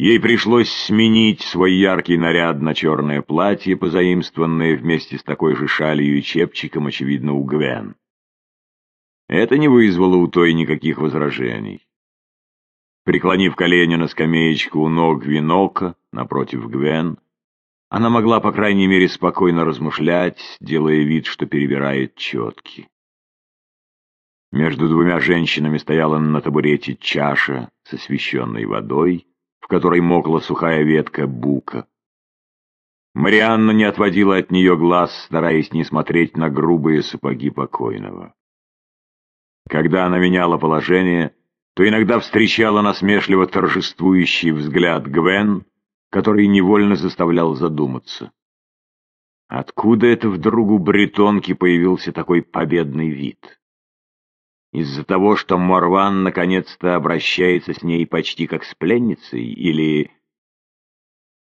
Ей пришлось сменить свой яркий наряд на черное платье, позаимствованное вместе с такой же шалью и чепчиком, очевидно, у Гвен. Это не вызвало у той никаких возражений. Преклонив колени на скамеечку у ног Винока, напротив Гвен, она могла, по крайней мере, спокойно размышлять, делая вид, что перебирает четки. Между двумя женщинами стояла на табурете чаша с освещенной водой, которой мокла сухая ветка бука. Марианна не отводила от нее глаз, стараясь не смотреть на грубые сапоги покойного. Когда она меняла положение, то иногда встречала насмешливо торжествующий взгляд Гвен, который невольно заставлял задуматься. Откуда это вдруг у бретонки появился такой победный вид? Из-за того, что Морван наконец-то обращается с ней почти как с пленницей, или...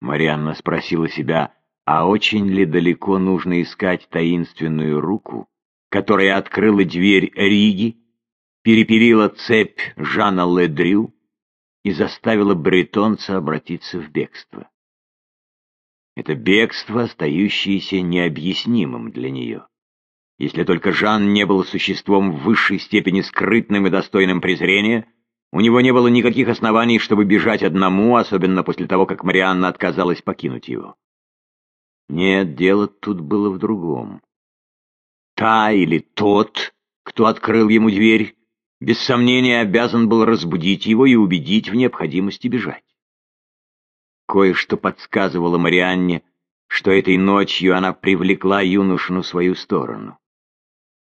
Марианна спросила себя, а очень ли далеко нужно искать таинственную руку, которая открыла дверь Риги, перепилила цепь Жана Ледрю и заставила бретонца обратиться в бегство. Это бегство, остающееся необъяснимым для нее. Если только Жан не был существом в высшей степени скрытным и достойным презрения, у него не было никаких оснований, чтобы бежать одному, особенно после того, как Марианна отказалась покинуть его. Нет, дело тут было в другом. Та или тот, кто открыл ему дверь, без сомнения обязан был разбудить его и убедить в необходимости бежать. Кое-что подсказывало Марианне, что этой ночью она привлекла юношу на свою сторону.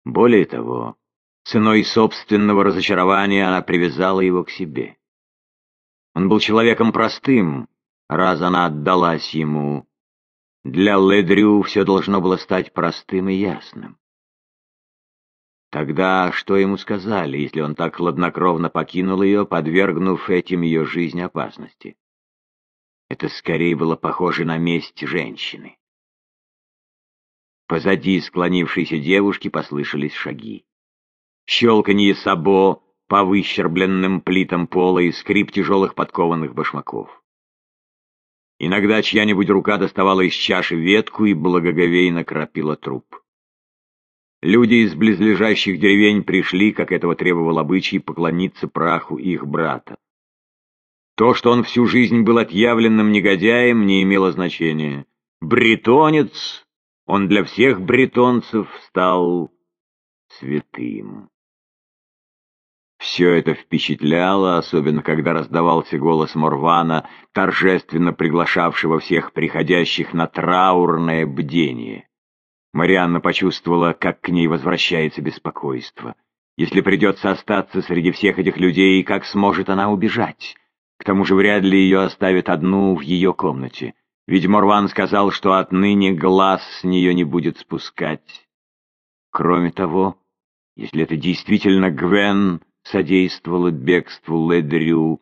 Более того, ценой собственного разочарования она привязала его к себе. Он был человеком простым, раз она отдалась ему. Для Ледрю все должно было стать простым и ясным. Тогда что ему сказали, если он так хладнокровно покинул ее, подвергнув этим ее жизнь опасности? Это скорее было похоже на месть женщины. Позади склонившейся девушки послышались шаги. Щелканье сабо по выщербленным плитам пола и скрип тяжелых подкованных башмаков. Иногда чья-нибудь рука доставала из чаши ветку и благоговейно крапила труп. Люди из близлежащих деревень пришли, как этого требовал обычай, поклониться праху их брата. То, что он всю жизнь был отъявленным негодяем, не имело значения. Бретонец, он для всех бретонцев стал святым. Все это впечатляло, особенно когда раздавался голос Морвана, торжественно приглашавшего всех приходящих на траурное бдение. Марианна почувствовала, как к ней возвращается беспокойство. Если придется остаться среди всех этих людей, как сможет она убежать? К тому же вряд ли ее оставят одну в ее комнате. Ведь Морван сказал, что отныне глаз с нее не будет спускать. Кроме того, если это действительно Гвен содействовала бегству Ледрю,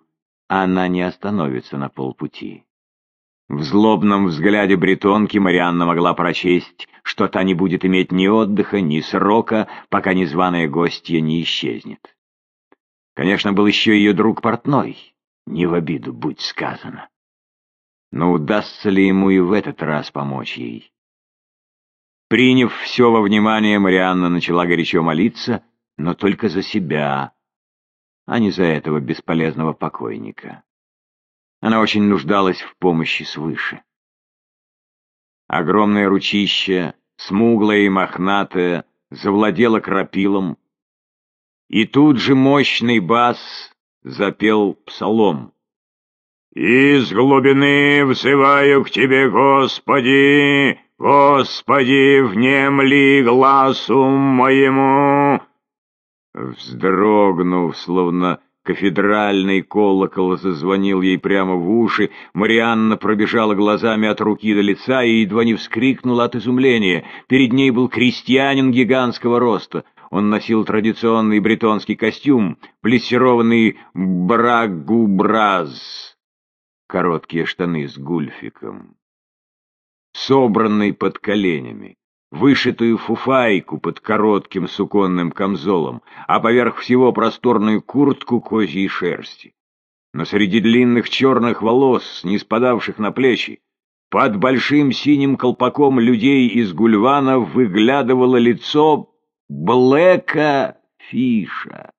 она не остановится на полпути. В злобном взгляде бретонки Марианна могла прочесть, что та не будет иметь ни отдыха, ни срока, пока незваная гостья не исчезнет. Конечно, был еще ее друг портной, не в обиду, будь сказано. Но удастся ли ему и в этот раз помочь ей? Приняв все во внимание, Марианна начала горячо молиться, но только за себя, а не за этого бесполезного покойника. Она очень нуждалась в помощи свыше. Огромное ручище, смуглое и мохнатое, завладело крапилом, и тут же мощный бас запел псалом. «Из глубины взываю к Тебе, Господи, Господи, внемли глазу моему!» Вздрогнув, словно Кафедральный колокол зазвонил ей прямо в уши, Марианна пробежала глазами от руки до лица и едва не вскрикнула от изумления. Перед ней был крестьянин гигантского роста. Он носил традиционный бретонский костюм, плессированный брагубраз, короткие штаны с гульфиком, собранный под коленями вышитую фуфайку под коротким суконным камзолом, а поверх всего просторную куртку козьей шерсти. но среди длинных черных волос, не спадавших на плечи, под большим синим колпаком людей из Гульвана выглядывало лицо Блэка Фиша.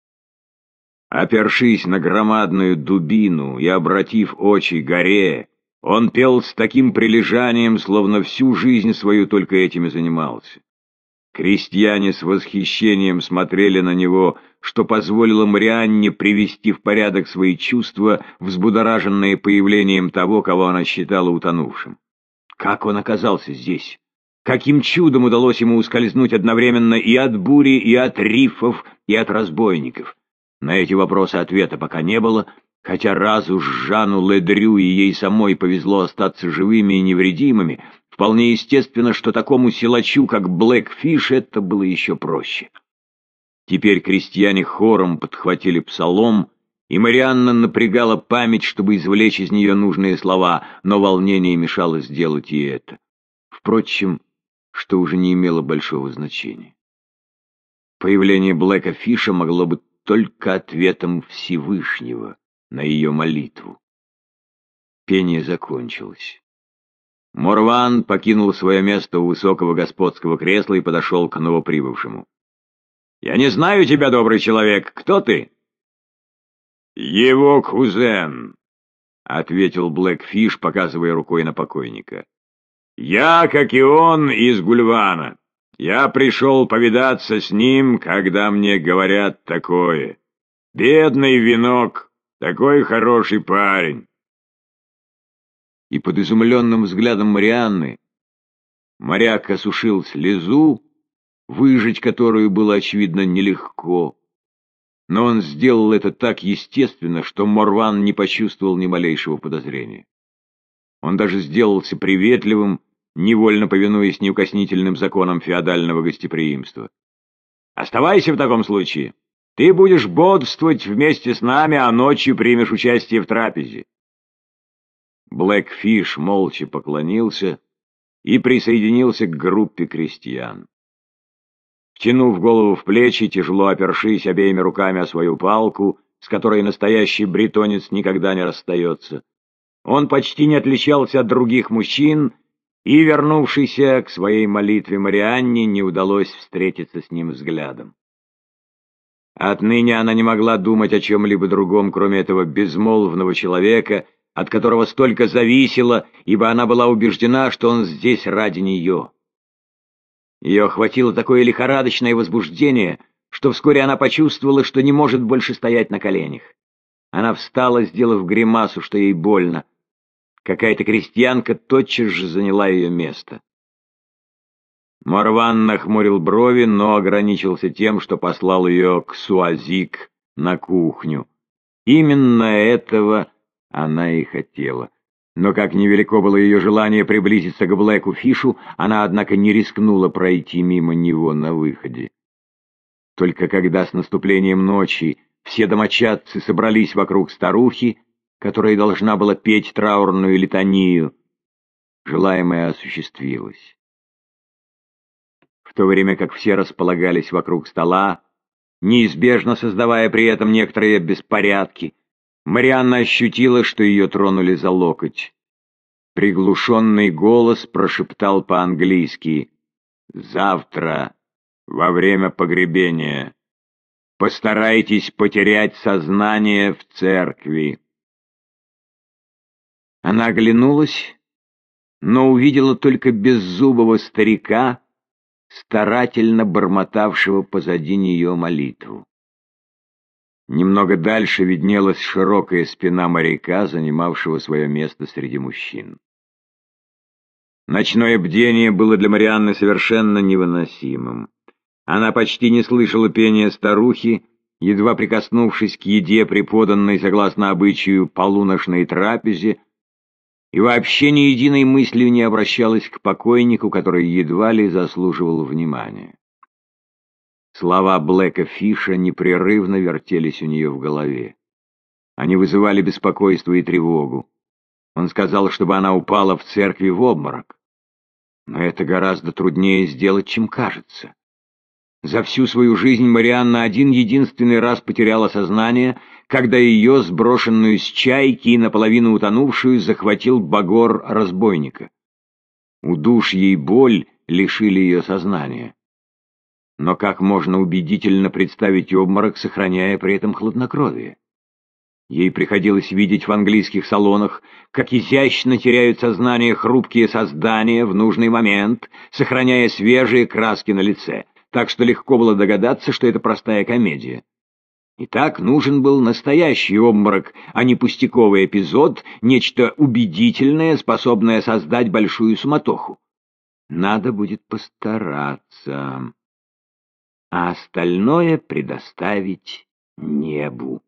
Опершись на громадную дубину и обратив очи горе, он пел с таким прилежанием, словно всю жизнь свою только этим и занимался. Крестьяне с восхищением смотрели на него, что позволило Марианне привести в порядок свои чувства, взбудораженные появлением того, кого она считала утонувшим. Как он оказался здесь? Каким чудом удалось ему ускользнуть одновременно и от бури, и от рифов, и от разбойников? На эти вопросы ответа пока не было, Хотя раз уж Жану Ледрю и ей самой повезло остаться живыми и невредимыми, вполне естественно, что такому силачу, как Блэкфиш, это было еще проще. Теперь крестьяне хором подхватили псалом, и Марианна напрягала память, чтобы извлечь из нее нужные слова, но волнение мешало сделать и это. Впрочем, что уже не имело большого значения. Появление Блэка Фиша могло быть только ответом Всевышнего на ее молитву. Пение закончилось. Морван покинул свое место у высокого господского кресла и подошел к новоприбывшему. «Я не знаю тебя, добрый человек. Кто ты?» «Его кузен», — ответил Блэкфиш, показывая рукой на покойника. «Я, как и он, из Гульвана. Я пришел повидаться с ним, когда мне говорят такое. Бедный венок такой хороший парень!» И под изумленным взглядом Марианны моряк осушил слезу, выжить которую было, очевидно, нелегко. Но он сделал это так естественно, что Морван не почувствовал ни малейшего подозрения. Он даже сделался приветливым, невольно повинуясь неукоснительным законам феодального гостеприимства. «Оставайся в таком случае!» Ты будешь бодрствовать вместе с нами, а ночью примешь участие в трапезе. Блэкфиш молча поклонился и присоединился к группе крестьян. Втянув голову в плечи, тяжело опершись обеими руками о свою палку, с которой настоящий бретонец никогда не расстается, он почти не отличался от других мужчин, и, вернувшийся к своей молитве Марианне, не удалось встретиться с ним взглядом. Отныне она не могла думать о чем-либо другом, кроме этого безмолвного человека, от которого столько зависело, ибо она была убеждена, что он здесь ради нее. Ее охватило такое лихорадочное возбуждение, что вскоре она почувствовала, что не может больше стоять на коленях. Она встала, сделав гримасу, что ей больно. Какая-то крестьянка тотчас же заняла ее место. Марван нахмурил брови, но ограничился тем, что послал ее к Суазик на кухню. Именно этого она и хотела. Но как невелико было ее желание приблизиться к Блэку Фишу, она, однако, не рискнула пройти мимо него на выходе. Только когда с наступлением ночи все домочадцы собрались вокруг старухи, которая должна была петь траурную литанию, желаемое осуществилось в то время как все располагались вокруг стола, неизбежно создавая при этом некоторые беспорядки, Марианна ощутила, что ее тронули за локоть. Приглушенный голос прошептал по-английски «Завтра, во время погребения, постарайтесь потерять сознание в церкви». Она оглянулась, но увидела только беззубого старика, старательно бормотавшего позади нее молитву. Немного дальше виднелась широкая спина моряка, занимавшего свое место среди мужчин. Ночное бдение было для Марианны совершенно невыносимым. Она почти не слышала пения старухи, едва прикоснувшись к еде, преподанной согласно обычаю полуношной трапезе, и вообще ни единой мыслью не обращалась к покойнику, который едва ли заслуживал внимания. Слова Блэка Фиша непрерывно вертелись у нее в голове. Они вызывали беспокойство и тревогу. Он сказал, чтобы она упала в церкви в обморок. Но это гораздо труднее сделать, чем кажется. За всю свою жизнь Марианна один единственный раз потеряла сознание, когда ее, сброшенную с чайки и наполовину утонувшую, захватил багор разбойника. Удушье и боль лишили ее сознания. Но как можно убедительно представить обморок, сохраняя при этом хладнокровие? Ей приходилось видеть в английских салонах, как изящно теряют сознание хрупкие создания в нужный момент, сохраняя свежие краски на лице, так что легко было догадаться, что это простая комедия. Итак, нужен был настоящий обморок, а не пустяковый эпизод, нечто убедительное, способное создать большую суматоху. Надо будет постараться, а остальное предоставить небу.